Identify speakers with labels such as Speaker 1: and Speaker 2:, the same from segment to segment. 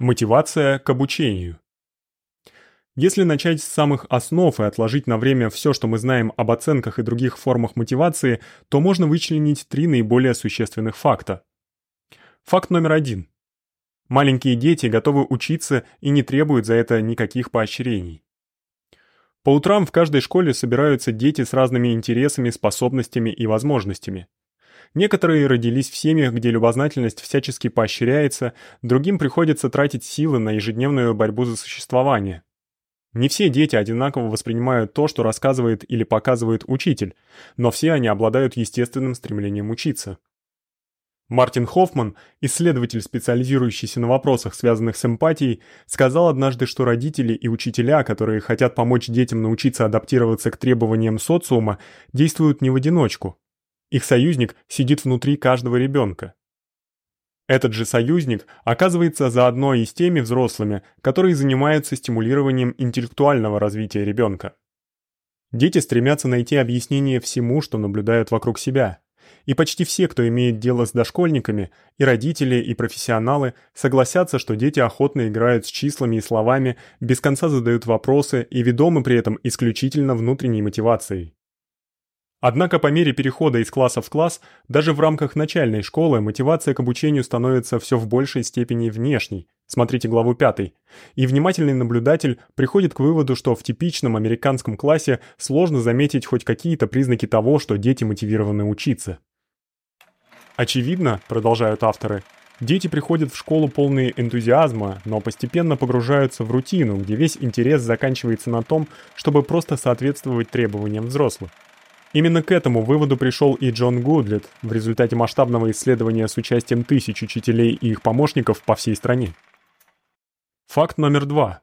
Speaker 1: Мотивация к обучению. Если начать с самых основ и отложить на время всё, что мы знаем об оценках и других формах мотивации, то можно вычленить три наиболее существенных факта. Факт номер один. Маленькие дети готовы учиться и не требуют за это никаких поощрений. По утрам в каждой школе собираются дети с разными интересами, способностями и возможностями. Некоторые родились в семьях, где любознательность всячески поощряется, другим приходится тратить силы на ежедневную борьбу за существование. Не все дети одинаково воспринимают то, что рассказывает или показывает учитель, но все они обладают естественным стремлением учиться. Мартин Хоффман, исследователь, специализирующийся на вопросах, связанных с эмпатией, сказал однажды, что родители и учителя, которые хотят помочь детям научиться адаптироваться к требованиям социума, действуют не в одиночку. Их союзник сидит внутри каждого ребёнка. Этот же союзник оказывается заодно и с теми взрослыми, которые занимаются стимулированием интеллектуального развития ребёнка. Дети стремятся найти объяснение всему, что наблюдают вокруг себя. И почти все, кто имеет дело с дошкольниками, и родители, и профессионалы, согласятся, что дети охотно играют с числами и словами, без конца задают вопросы и ведомы при этом исключительно внутренней мотивацией. Однако по мере перехода из класса в класс, даже в рамках начальной школы мотивация к обучению становится всё в большей степени внешней. Смотрите главу 5. И внимательный наблюдатель приходит к выводу, что в типичном американском классе сложно заметить хоть какие-то признаки того, что дети мотивированы учиться. Очевидно, продолжают авторы, дети приходят в школу полные энтузиазма, но постепенно погружаются в рутину, где весь интерес заканчивается на том, чтобы просто соответствовать требованиям взрослых. Именно к этому выводу пришёл и Джон Гудлет в результате масштабного исследования с участием тысяч учителей и их помощников по всей стране. Факт номер два.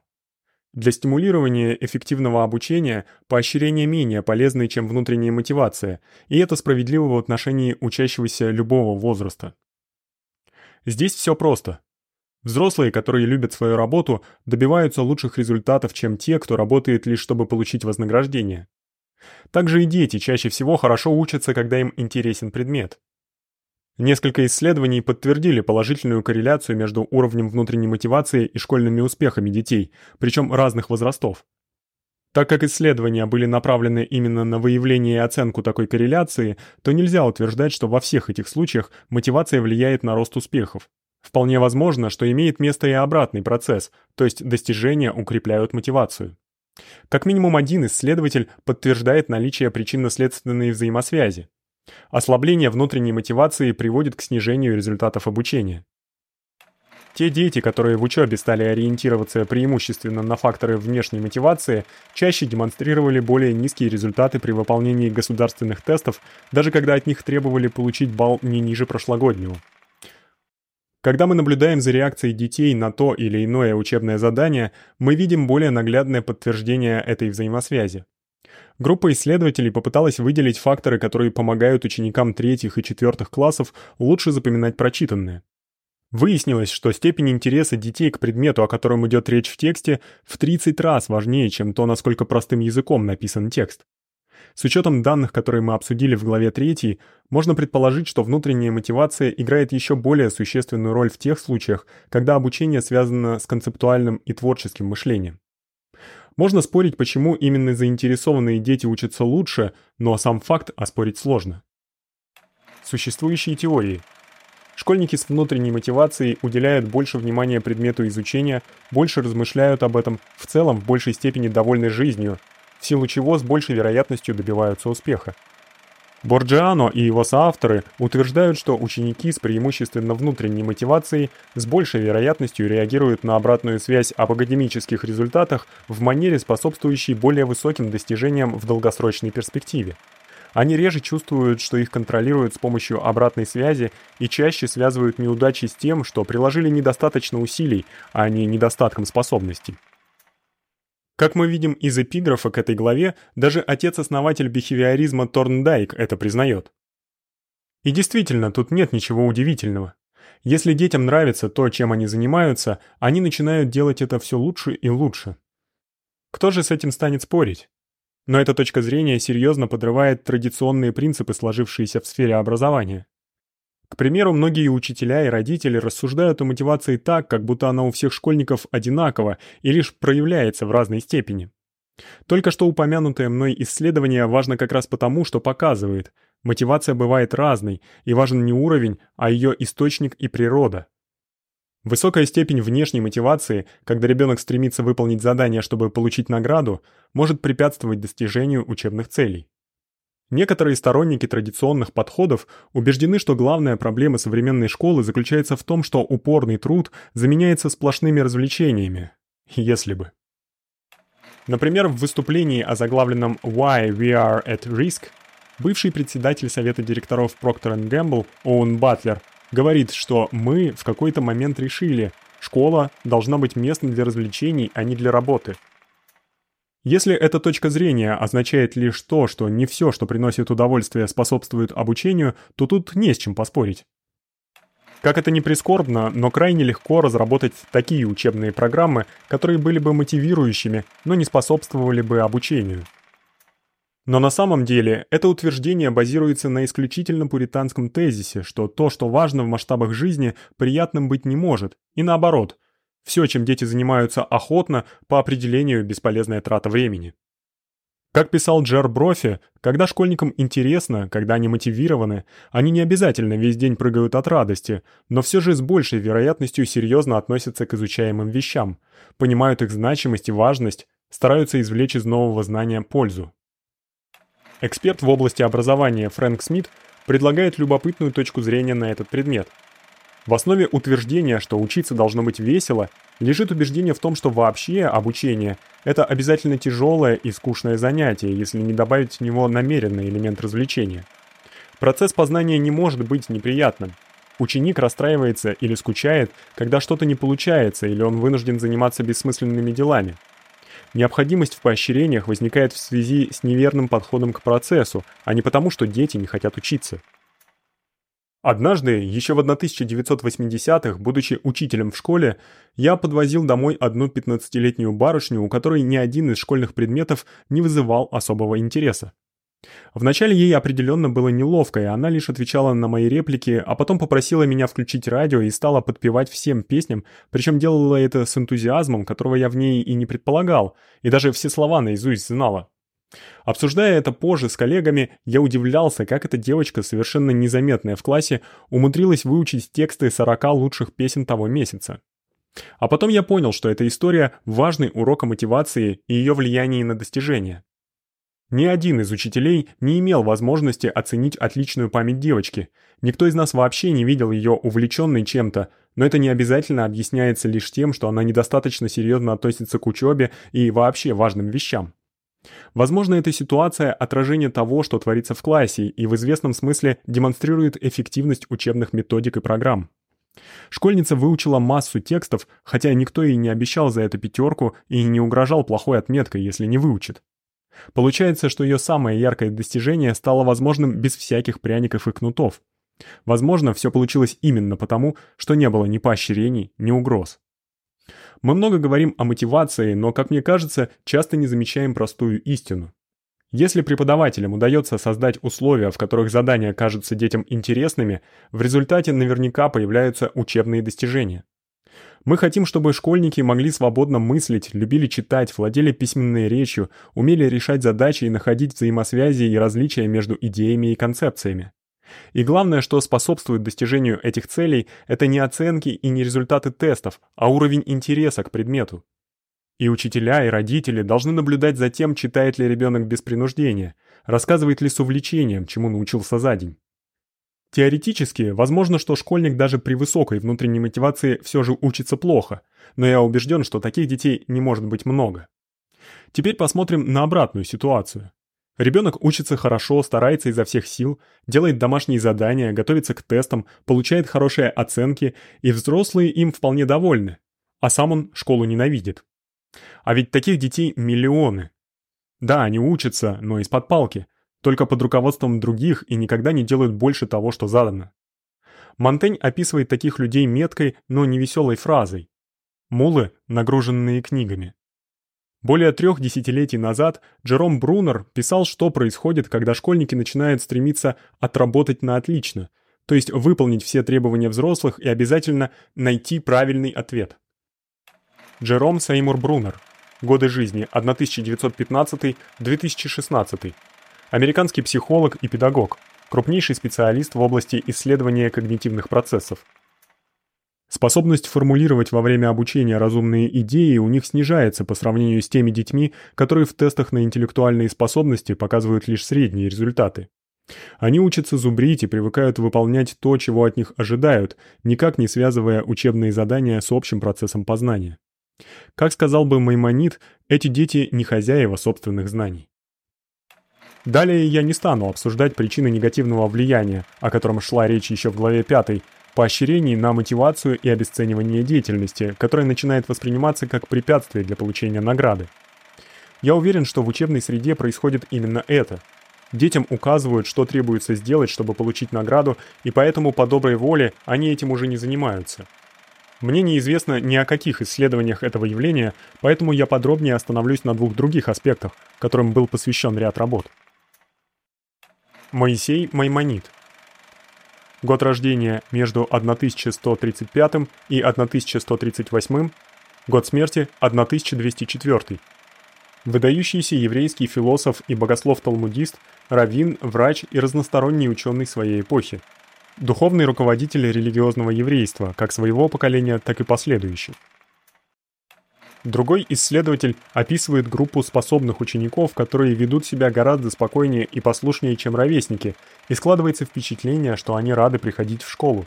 Speaker 1: Для стимулирования эффективного обучения поощрение менее полезно, чем внутренняя мотивация, и это справедливо в отношении учащегося любого возраста. Здесь всё просто. Взрослые, которые любят свою работу, добиваются лучших результатов, чем те, кто работает лишь чтобы получить вознаграждение. Также и дети чаще всего хорошо учатся, когда им интересен предмет. Несколько исследований подтвердили положительную корреляцию между уровнем внутренней мотивации и школьными успехами детей, причём разных возрастов. Так как исследования были направлены именно на выявление и оценку такой корреляции, то нельзя утверждать, что во всех этих случаях мотивация влияет на рост успехов. Вполне возможно, что имеет место и обратный процесс, то есть достижения укрепляют мотивацию. Как минимум один исследователь подтверждает наличие причинно-следственной взаимосвязи. Ослабление внутренней мотивации приводит к снижению результатов обучения. Те дети, которые в учёбе стали ориентироваться преимущественно на факторы внешней мотивации, чаще демонстрировали более низкие результаты при выполнении государственных тестов, даже когда от них требовали получить балл не ниже прошлогоднего. Когда мы наблюдаем за реакцией детей на то или иное учебное задание, мы видим более наглядное подтверждение этой взаимосвязи. Группа исследователей попыталась выделить факторы, которые помогают ученикам третьих и четвёртых классов лучше запоминать прочитанное. Выяснилось, что степень интереса детей к предмету, о котором идёт речь в тексте, в 30 раз важнее, чем то, насколько простым языком написан текст. С учётом данных, которые мы обсудили в главе 3, можно предположить, что внутренняя мотивация играет ещё более существенную роль в тех случаях, когда обучение связано с концептуальным и творческим мышлением. Можно спорить, почему именно заинтересованные дети учатся лучше, но сам факт оспорить сложно. Существующие теории. Школьники с внутренней мотивацией уделяют больше внимания предмету изучения, больше размышляют об этом, в целом в большей степени довольны жизнью, в силу чего с большей вероятностью добиваются успеха. Борджиано и его соавторы утверждают, что ученики с преимущественно внутренней мотивацией с большей вероятностью реагируют на обратную связь об академических результатах в манере, способствующей более высоким достижениям в долгосрочной перспективе. Они реже чувствуют, что их контролируют с помощью обратной связи и чаще связывают неудачи с тем, что приложили недостаточно усилий, а не недостатком способностей. Как мы видим из эпиграфа к этой главе, даже отец-основатель бихевиоризма Торндайк это признаёт. И действительно, тут нет ничего удивительного. Если детям нравится то, чем они занимаются, они начинают делать это всё лучше и лучше. Кто же с этим станет спорить? Но эта точка зрения серьёзно подрывает традиционные принципы, сложившиеся в сфере образования. К примеру, многие учителя и родители рассуждают о мотивации так, как будто она у всех школьников одинакова и лишь проявляется в разной степени. Только что упомянутое мной исследование важно как раз потому, что показывает, мотивация бывает разной, и важен не уровень, а её источник и природа. Высокая степень внешней мотивации, когда ребёнок стремится выполнить задание, чтобы получить награду, может препятствовать достижению учебных целей. Некоторые сторонники традиционных подходов убеждены, что главная проблема современной школы заключается в том, что упорный труд заменяется сплошными развлечениями. Если бы. Например, в выступлении о заглавленном Why we are at risk бывший председатель совета директоров Procter Gamble Оуэн Батлер говорит, что мы в какой-то момент решили, школа должна быть местом для развлечений, а не для работы. Если эта точка зрения означает лишь то, что не всё, что приносит удовольствие, способствует обучению, то тут не с чем поспорить. Как это ни прискорбно, но крайне легко разработать такие учебные программы, которые были бы мотивирующими, но не способствовали бы обучению. Но на самом деле это утверждение базируется на исключительно пуританском тезисе, что то, что важно в масштабах жизни, приятным быть не может, и наоборот – Всё, чем дети занимаются охотно, по определению бесполезная трата времени. Как писал Джер Брофи, когда школьникам интересно, когда они мотивированы, они не обязательно весь день прыгают от радости, но всё же с большей вероятностью серьёзно относятся к изучаемым вещам, понимают их значимость и важность, стараются извлечь из нового знания пользу. Эксперт в области образования Фрэнк Смит предлагает любопытную точку зрения на этот предмет – в основе утверждения, что учиться должно быть весело, лежит убеждение в том, что вообще обучение это обязательно тяжелое и скучное занятие, если не добавить в него намеренный элемент развлечения. Процесс познания не может быть неприятным. Ученик расстраивается или скучает, когда что-то не получается или он вынужден заниматься бессмысленными делами. Необходимость в поощрениях возникает в связи с неверным подходом к процессу, а не потому, что дети не хотят учиться. Однажды, еще в 1980-х, будучи учителем в школе, я подвозил домой одну 15-летнюю барышню, у которой ни один из школьных предметов не вызывал особого интереса. Вначале ей определенно было неловко, и она лишь отвечала на мои реплики, а потом попросила меня включить радио и стала подпевать всем песням, причем делала это с энтузиазмом, которого я в ней и не предполагал, и даже все слова наизусть знала. Обсуждая это позже с коллегами, я удивлялся, как эта девочка, совершенно незаметная в классе, умудрилась выучить тексты 40 лучших песен того месяца. А потом я понял, что эта история важный урок о мотивации и её влиянии на достижения. Ни один из учителей не имел возможности оценить отличную память девочки. Никто из нас вообще не видел её увлечённой чем-то, но это не обязательно объясняется лишь тем, что она недостаточно серьёзно относится к учёбе и вообще важным вещам. Возможно, эта ситуация отражение того, что творится в классе, и в известном смысле демонстрирует эффективность учебных методик и программ. Школьница выучила массу текстов, хотя никто ей не обещал за это пятерку и не угрожал плохой отметкой, если не выучит. Получается, что её самое яркое достижение стало возможным без всяких пряников и кнутов. Возможно, всё получилось именно потому, что не было ни поощрений, ни угроз. Мы много говорим о мотивации, но, как мне кажется, часто не замечаем простую истину. Если преподавателям удается создать условия, в которых задания кажутся детям интересными, в результате наверняка появляются учебные достижения. Мы хотим, чтобы школьники могли свободно мыслить, любили читать, владели письменной речью, умели решать задачи и находить взаимосвязи и различия между идеями и концепциями. И главное, что способствует достижению этих целей это не оценки и не результаты тестов, а уровень интереса к предмету. И учителя, и родители должны наблюдать за тем, читает ли ребёнок без принуждения, рассказывает ли с увлечением, чему научился за день. Теоретически, возможно, что школьник даже при высокой внутренней мотивации всё же учится плохо, но я убеждён, что таких детей не может быть много. Теперь посмотрим на обратную ситуацию. Ребенок учится хорошо, старается изо всех сил, делает домашние задания, готовится к тестам, получает хорошие оценки, и взрослые им вполне довольны. А сам он школу ненавидит. А ведь таких детей миллионы. Да, они учатся, но из-под палки, только под руководством других и никогда не делают больше того, что задано. Монтень описывает таких людей меткой, но невеселой фразой: мулы, нагруженные книгами. Более трех десятилетий назад Джером Брунер писал, что происходит, когда школьники начинают стремиться отработать на отлично, то есть выполнить все требования взрослых и обязательно найти правильный ответ. Джером Сеймур Брунер. Годы жизни 1915-2016. Американский психолог и педагог, крупнейший специалист в области исследования когнитивных процессов. Способность формулировать во время обучения разумные идеи у них снижается по сравнению с теми детьми, которые в тестах на интеллектуальные способности показывают лишь средние результаты. Они учатся зубрить и привыкают выполнять то, чего от них ожидают, никак не связывая учебные задания с общим процессом познания. Как сказал бы Маймонид, эти дети не хозяева собственных знаний. Далее я не стану обсуждать причины негативного влияния, о котором шла речь еще в главе 5, поощрений на мотивацию и обесценивание деятельности, которое начинает восприниматься как препятствие для получения награды. Я уверен, что в учебной среде происходит именно это. Детям указывают, что требуется сделать, чтобы получить награду, и поэтому по доброй воле они этим уже не занимаются. Мне неизвестно ни о каких исследованиях этого явления, поэтому я подробнее остановлюсь на двух других аспектах, которым был посвящен ряд работ. Моисей Маймонид. Год рождения между 1135 и 1138, год смерти 1204. Выдающийся еврейский философ и богослов-талмудист, раввин, врач и разносторонний ученый своей эпохи. Духовный руководитель религиозного еврейства, как своего поколения, так и последующих. Другой исследователь описывает группу способных учеников, которые ведут себя гораздо спокойнее и послушнее, чем ровесники, и складывается впечатление, что они рады приходить в школу.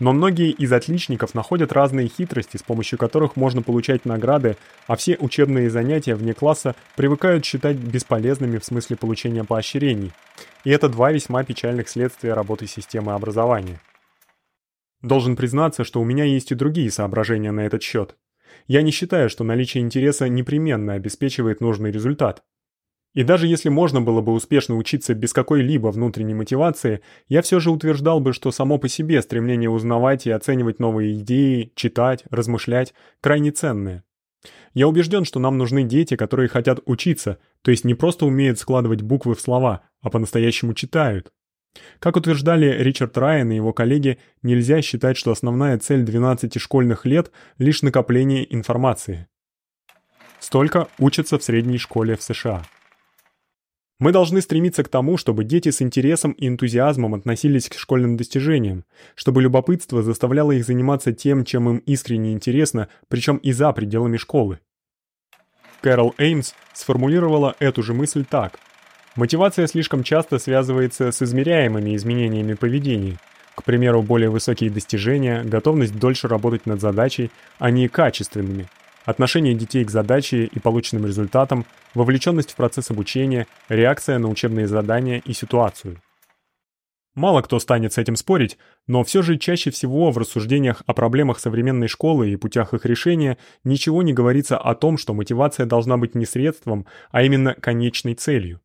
Speaker 1: Но многие из отличников находят разные хитрости, с помощью которых можно получать награды, а все учебные занятия вне класса привыкают считать бесполезными в смысле получения поощрений. И это два весьма печальных следствия работы системы образования. Должен признаться, что у меня есть и другие соображения на этот счет. Я не считаю, что наличие интереса непременно обеспечивает нужный результат. И даже если можно было бы успешно учиться без какой-либо внутренней мотивации, я все же утверждал бы, что само по себе стремление узнавать и оценивать новые идеи, читать, размышлять крайне ценное. Я убежден, что нам нужны дети, которые хотят учиться, то есть не просто умеют складывать буквы в слова, а по-настоящему читают. Как утверждали Ричард Райан и его коллеги, нельзя считать, что основная цель 12 школьных лет лишь накопление информации. Столько учатся в средней школе в США. Мы должны стремиться к тому, чтобы дети с интересом и энтузиазмом относились к школьным достижениям, чтобы любопытство заставляло их заниматься тем, чем им искренне интересно, причем и за пределами школы. Кэрол Эймс сформулировала эту же мысль так: Мотивация слишком часто связывается с измеряемыми изменениями поведения. К примеру, более высокие достижения, готовность дольше работать над задачей, а не качественными. Отношение детей к задаче и полученным результатам, вовлеченность в процесс обучения, реакция на учебные задания и ситуацию. Мало кто станет с этим спорить, но все же чаще всего в рассуждениях о проблемах современной школы и путях их решения ничего не говорится о том, что мотивация должна быть не средством, а именно конечной целью.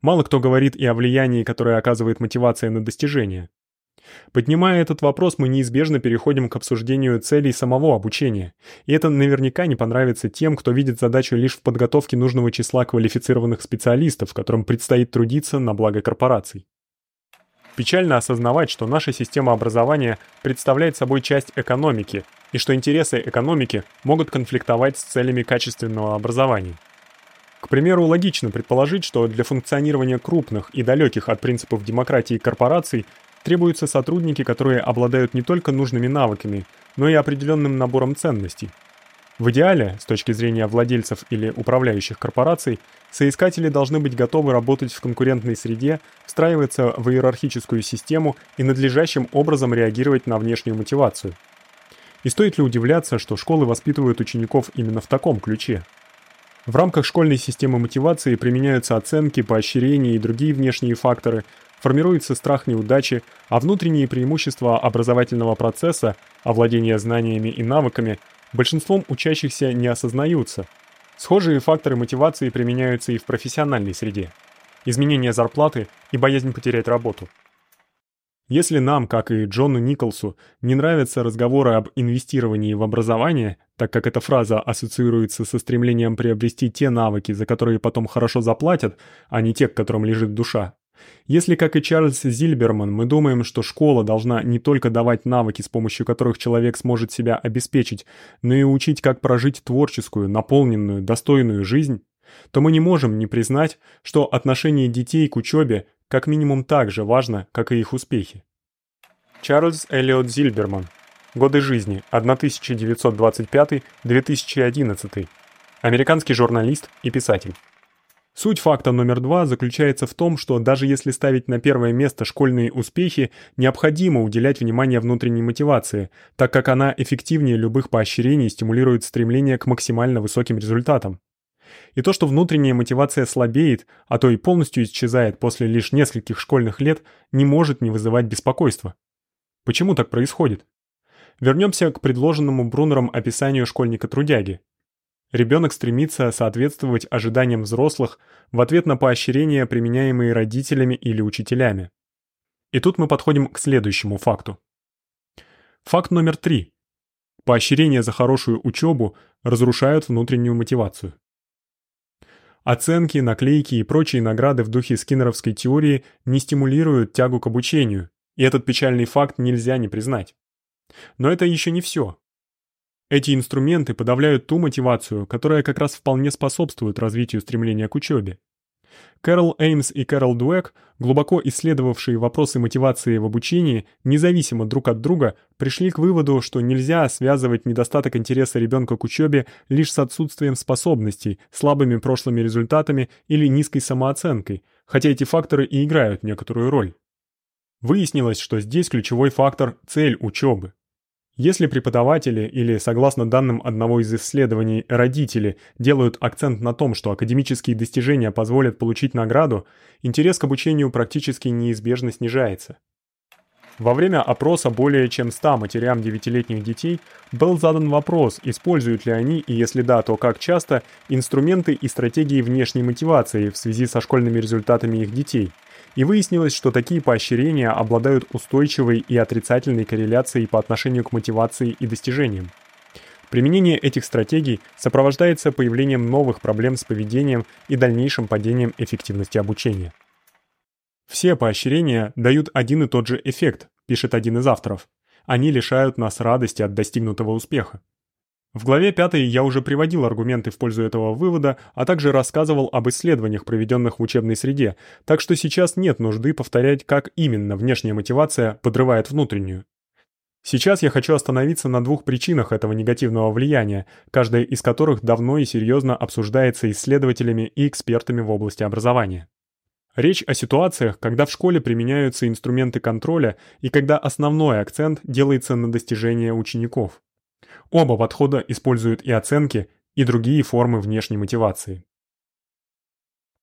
Speaker 1: Мало кто говорит и о влиянии, которое оказывает мотивация на достижение. Поднимая этот вопрос, мы неизбежно переходим к обсуждению целей самого обучения. И это наверняка не понравится тем, кто видит задачу лишь в подготовке нужного числа квалифицированных специалистов, которым предстоит трудиться на благо корпораций. Печально осознавать, что наша система образования представляет собой часть экономики, и что интересы экономики могут конфликтовать с целями качественного образования. К примеру, логично предположить, что для функционирования крупных и далеких от принципов демократии корпораций требуются сотрудники, которые обладают не только нужными навыками, но и определенным набором ценностей. В идеале, с точки зрения владельцев или управляющих корпораций, соискатели должны быть готовы работать в конкурентной среде, встраиваться в иерархическую систему и надлежащим образом реагировать на внешнюю мотивацию. И стоит ли удивляться, что школы воспитывают учеников именно в таком ключе? В рамках школьной системы мотивации применяются оценки, поощрения и другие внешние факторы, формируется страх неудачи, а внутренние преимущества образовательного процесса, овладение знаниями и навыками, большинством учащихся не осознаются. Схожие факторы мотивации применяются и в профессиональной среде. Изменение зарплаты и боязнь потерять работу – если нам, как и Джону Николсу, не нравятся разговоры об инвестировании в образование, так как эта фраза ассоциируется со стремлением приобрести те навыки, за которые потом хорошо заплатят, а не те, к которым лежит душа, Если, как и Чарльз Зильберман, мы думаем, что школа должна не только давать навыки, с помощью которых человек сможет себя обеспечить, но и учить, как прожить творческую, наполненную, достойную жизнь, то мы не можем не признать, что отношение детей к учёбе как минимум так же важно, как и их успехи. Чарльз Эллиот Зильберман. Годы жизни 1925-2011. Американский журналист и писатель. Суть факта номер два заключается в том, что даже если ставить на первое место школьные успехи, необходимо уделять внимание внутренней мотивации, так как она эффективнее любых поощрений стимулирует стремление к максимально высоким результатам. И то, что внутренняя мотивация слабеет, а то и полностью исчезает после лишь нескольких школьных лет, не может не вызывать беспокойства. Почему так происходит? Вернемся к предложенному Брунером описанию школьника-трудяги. Ребенок стремится соответствовать ожиданиям взрослых в ответ на поощрения, применяемые родителями или учителями. И тут мы подходим к следующему факту. Факт номер три. Поощрения за хорошую учебу разрушают внутреннюю мотивацию. Оценки, наклейки и прочие награды в духе скиннеровской теории не стимулируют тягу к обучению, и этот печальный факт нельзя не признать. Но это еще не все. Эти инструменты подавляют ту мотивацию, которая как раз вполне способствует развитию стремления к учёбе. Кэрол Эймс и Кэрол Дуэк, глубоко исследовавшие вопросы мотивации в обучении, независимо друг от друга, пришли к выводу, что нельзя связывать недостаток интереса ребёнка к учёбе лишь с отсутствием способностей, слабыми прошлыми результатами или низкой самооценкой, хотя эти факторы и играют некоторую роль. Выяснилось, что здесь ключевой фактор цель учёбы. Если преподаватели или, согласно данным одного из исследований, родители делают акцент на том, что академические достижения позволят получить награду, интерес к обучению практически неизбежно снижается. Во время опроса более чем 100 матерям девятилетних детей был задан вопрос, используют ли они и если да, то как часто инструменты и стратегии внешней мотивации в связи со школьными результатами их детей – и выяснилось, что такие поощрения обладают устойчивой и отрицательной корреляцией по отношению к мотивации и достижениям. Применение этих стратегий сопровождается появлением новых проблем с поведением и дальнейшим падением эффективности обучения. Все поощрения дают один и тот же эффект, пишет один из авторов. Они лишают нас радости от достигнутого успеха. В главе 5 я уже приводил аргументы в пользу этого вывода, а также рассказывал об исследованиях, проведенных в учебной среде, так что сейчас нет нужды повторять, как именно внешняя мотивация подрывает внутреннюю. Сейчас я хочу остановиться на двух причинах этого негативного влияния, каждая из которых давно и серьезно обсуждается исследователями и экспертами в области образования. Речь о ситуациях, когда в школе применяются инструменты контроля и когда основной акцент делается на достижение учеников. Оба подхода используют и оценки, и другие формы внешней мотивации.